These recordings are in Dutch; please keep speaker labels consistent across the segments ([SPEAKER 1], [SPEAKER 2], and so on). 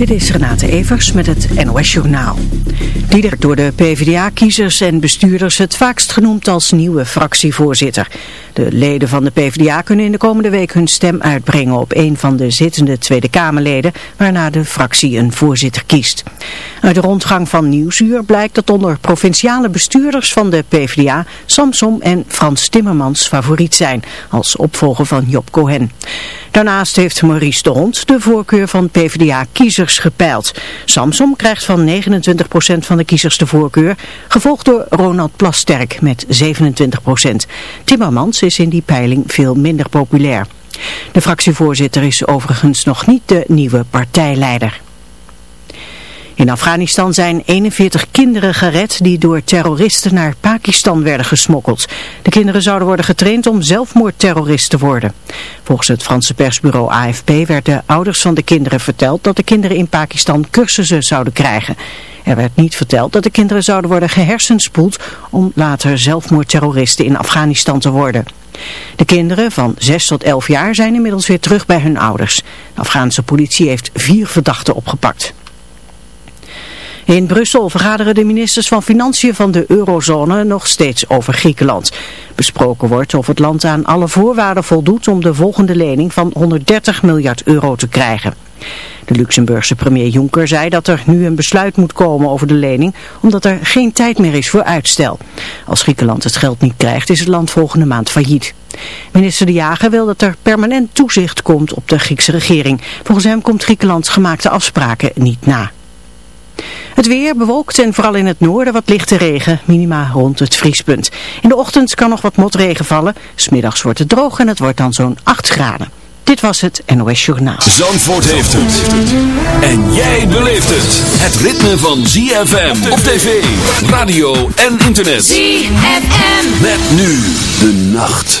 [SPEAKER 1] Dit is Renate Evers met het NOS Journaal. Diederik door de PvdA-kiezers en bestuurders het vaakst genoemd als nieuwe fractievoorzitter. De leden van de PvdA kunnen in de komende week hun stem uitbrengen op een van de zittende Tweede Kamerleden, waarna de fractie een voorzitter kiest. Uit de rondgang van Nieuwsuur blijkt dat onder provinciale bestuurders van de PvdA Samsom en Frans Timmermans favoriet zijn, als opvolger van Job Cohen. Daarnaast heeft Maurice de Hond de voorkeur van PvdA-kiezers gepeild. Samsom krijgt van 29% van de kiezers de voorkeur, gevolgd door Ronald Plasterk met 27%. Timmermans is in die peiling veel minder populair. De fractievoorzitter is overigens nog niet de nieuwe partijleider. In Afghanistan zijn 41 kinderen gered die door terroristen naar Pakistan werden gesmokkeld. De kinderen zouden worden getraind om zelfmoordterrorist te worden. Volgens het Franse persbureau AFP werd de ouders van de kinderen verteld dat de kinderen in Pakistan cursussen zouden krijgen. Er werd niet verteld dat de kinderen zouden worden gehersenspoeld om later zelfmoordterroristen in Afghanistan te worden. De kinderen van 6 tot 11 jaar zijn inmiddels weer terug bij hun ouders. De Afghaanse politie heeft vier verdachten opgepakt. In Brussel vergaderen de ministers van Financiën van de eurozone nog steeds over Griekenland. Besproken wordt of het land aan alle voorwaarden voldoet om de volgende lening van 130 miljard euro te krijgen. De Luxemburgse premier Juncker zei dat er nu een besluit moet komen over de lening, omdat er geen tijd meer is voor uitstel. Als Griekenland het geld niet krijgt, is het land volgende maand failliet. Minister De Jager wil dat er permanent toezicht komt op de Griekse regering. Volgens hem komt Griekenland gemaakte afspraken niet na. Het weer bewolkt en vooral in het noorden wat lichte regen, minima rond het vriespunt. In de ochtend kan nog wat motregen vallen, smiddags wordt het droog en het wordt dan zo'n 8 graden. Dit was het NOS Journaal.
[SPEAKER 2] Zandvoort heeft het. En jij beleeft het. Het ritme van ZFM op tv, radio en internet.
[SPEAKER 3] ZFM.
[SPEAKER 2] Met nu de nacht.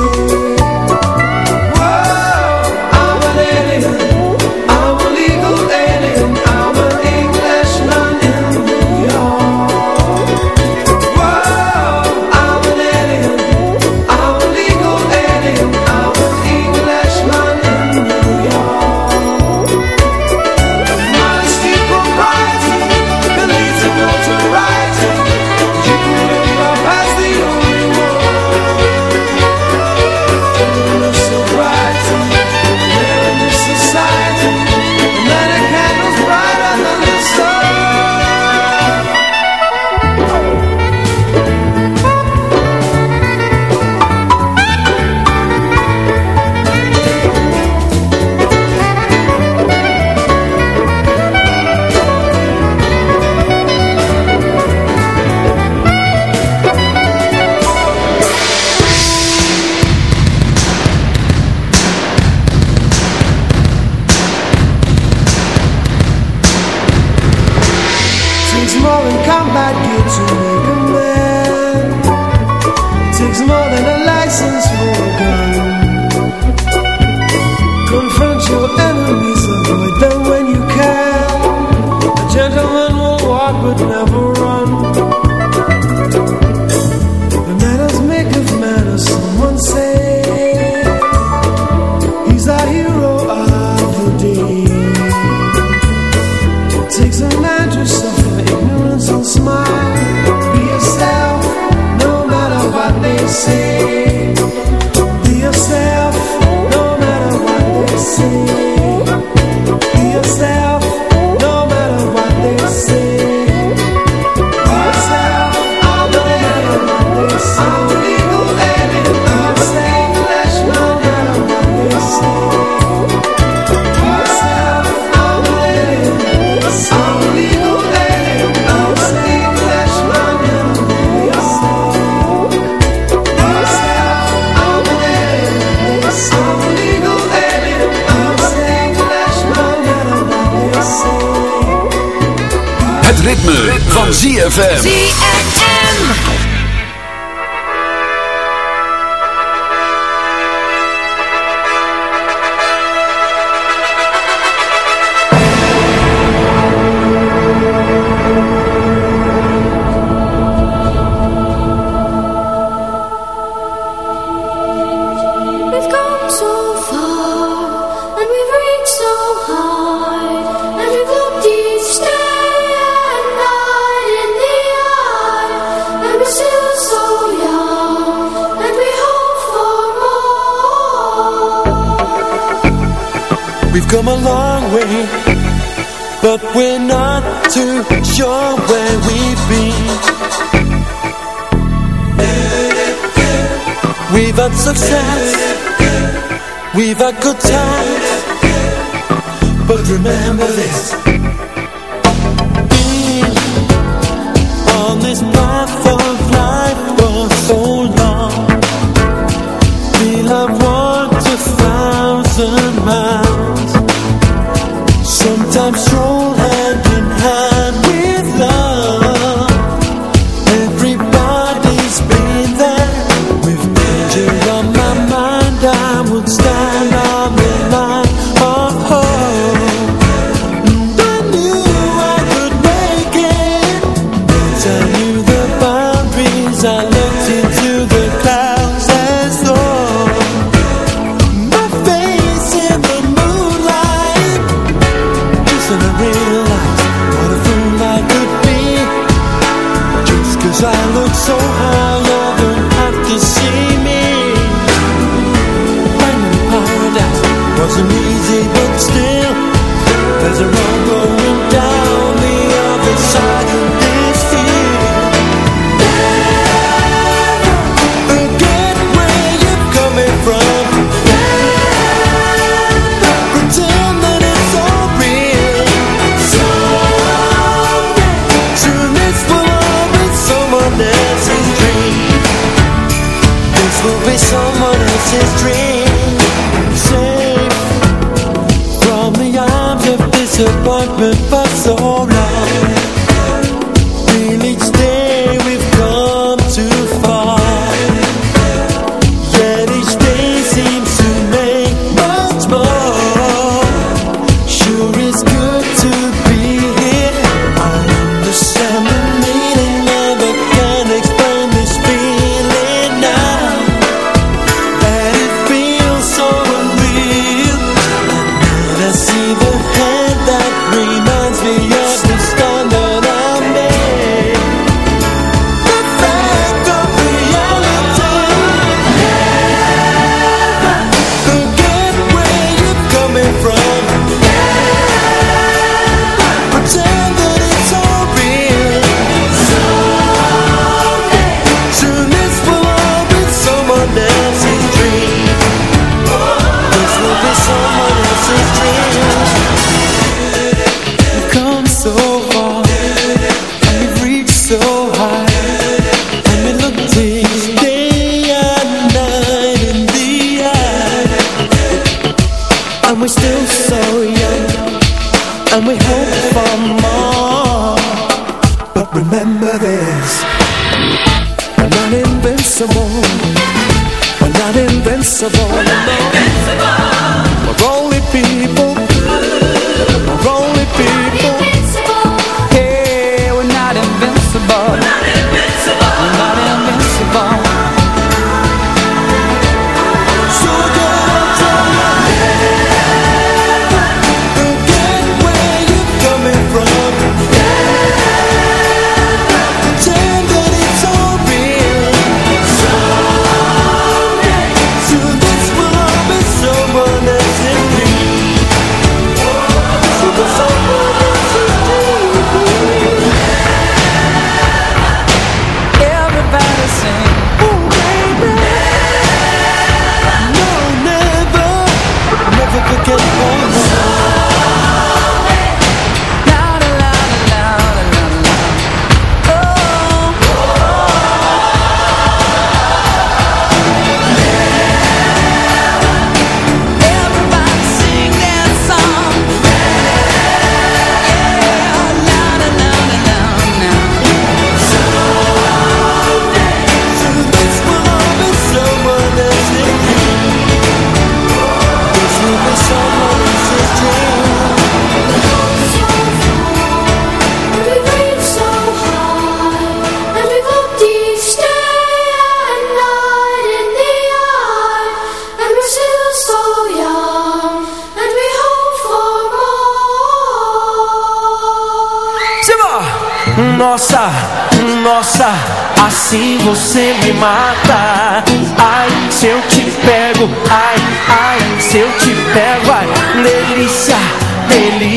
[SPEAKER 4] Thank you.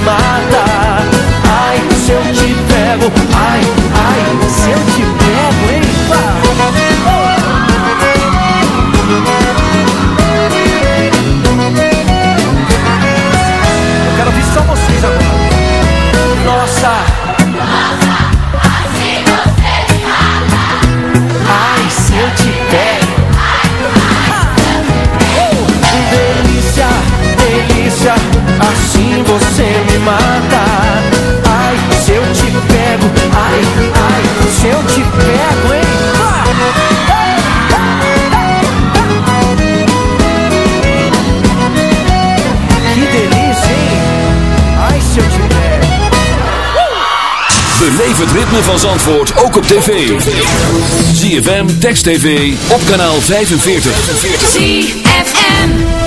[SPEAKER 2] mata. Ai, se eu te pego, ai, ai, se eu te pego, hein? Eu quero ouvir só vocês agora. Nossa. Ai, se eu te pego. Delícia, delícia Assim você me matar Ai, se eu te pego Ai, ai, se eu te pego, hein Que delícia, hein Ai, se eu te pego uh!
[SPEAKER 5] Beleef het ritme van Zandvoort ook op tv. GFM Text TV, op kanaal 45. 45.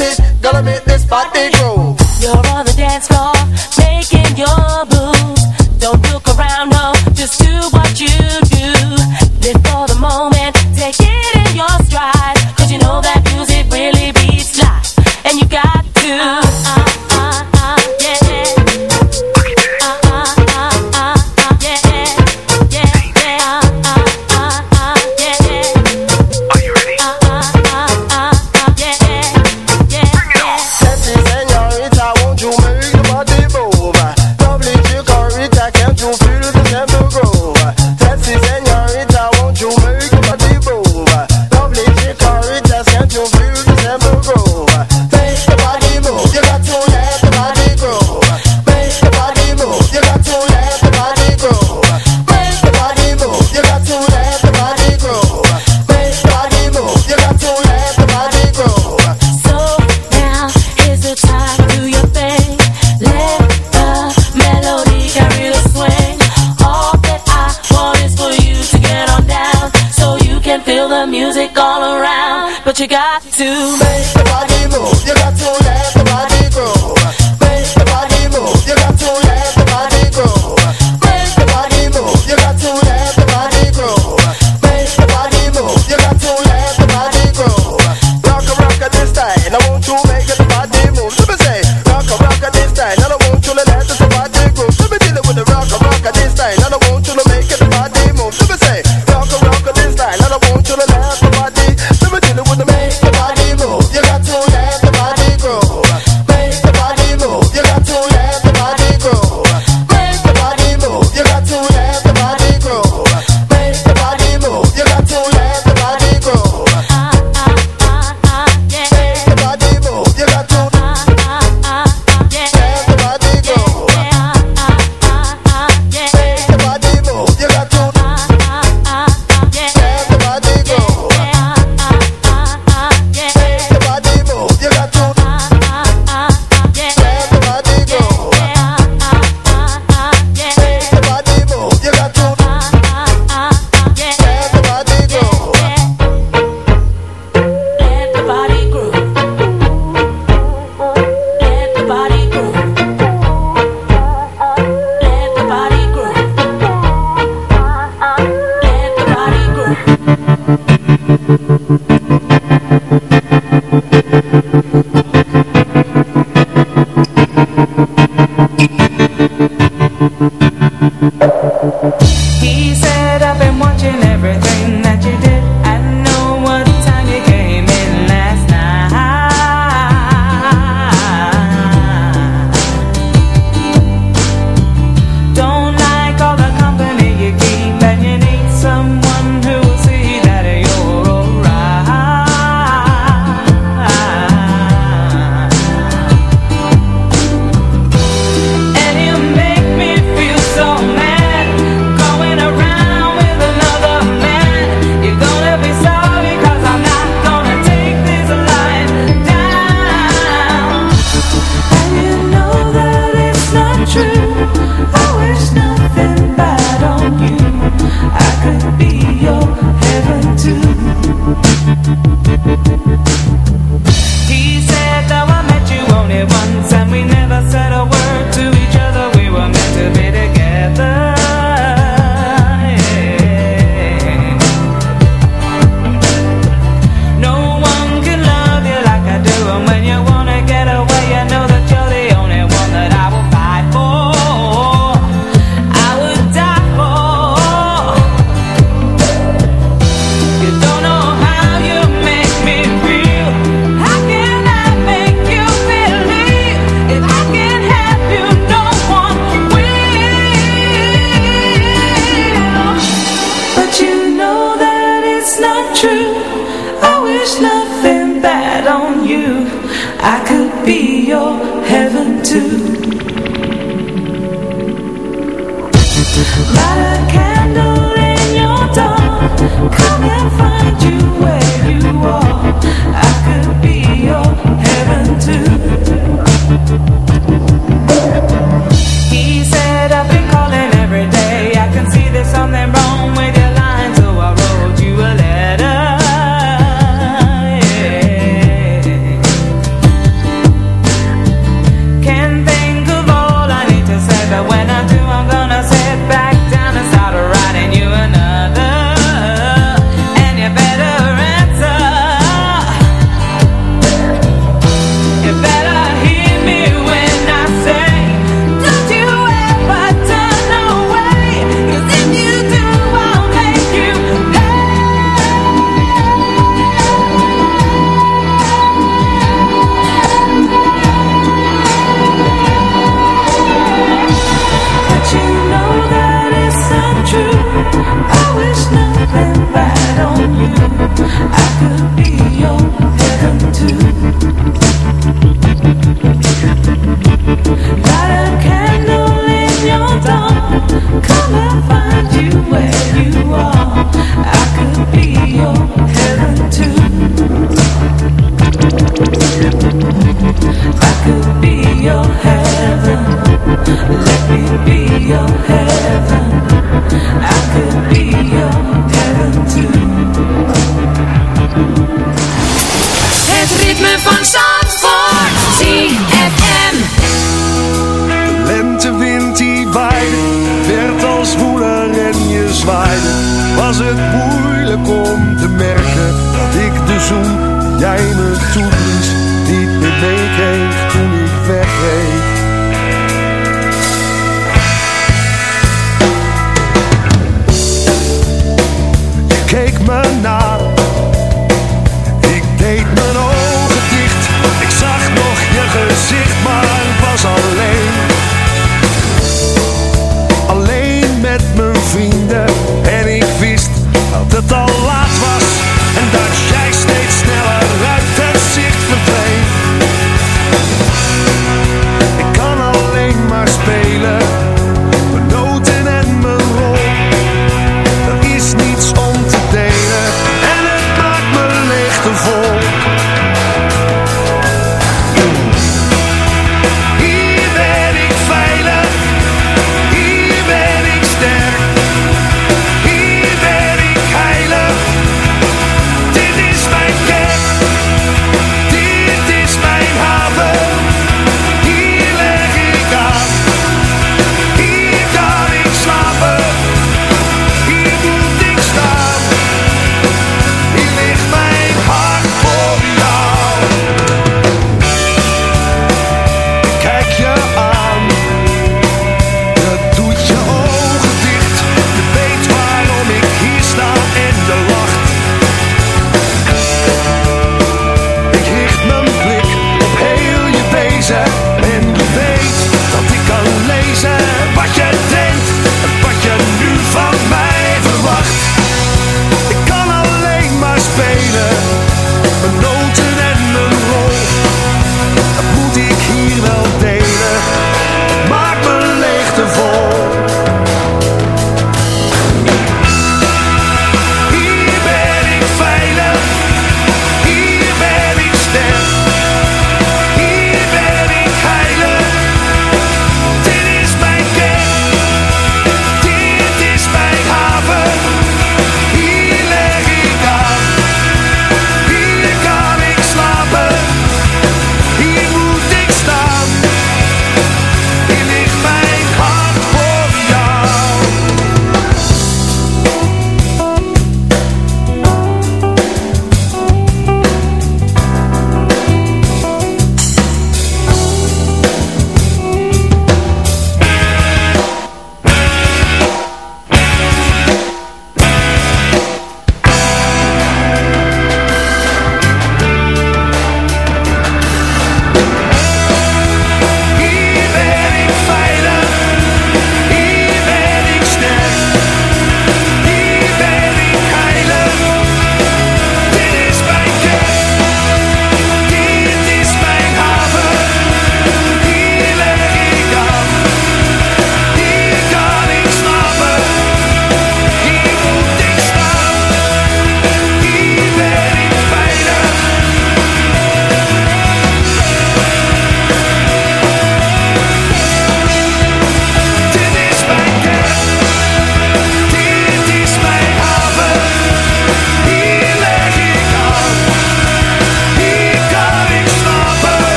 [SPEAKER 5] it,
[SPEAKER 6] gonna make
[SPEAKER 2] this party grow.
[SPEAKER 6] You're on the dance floor, making your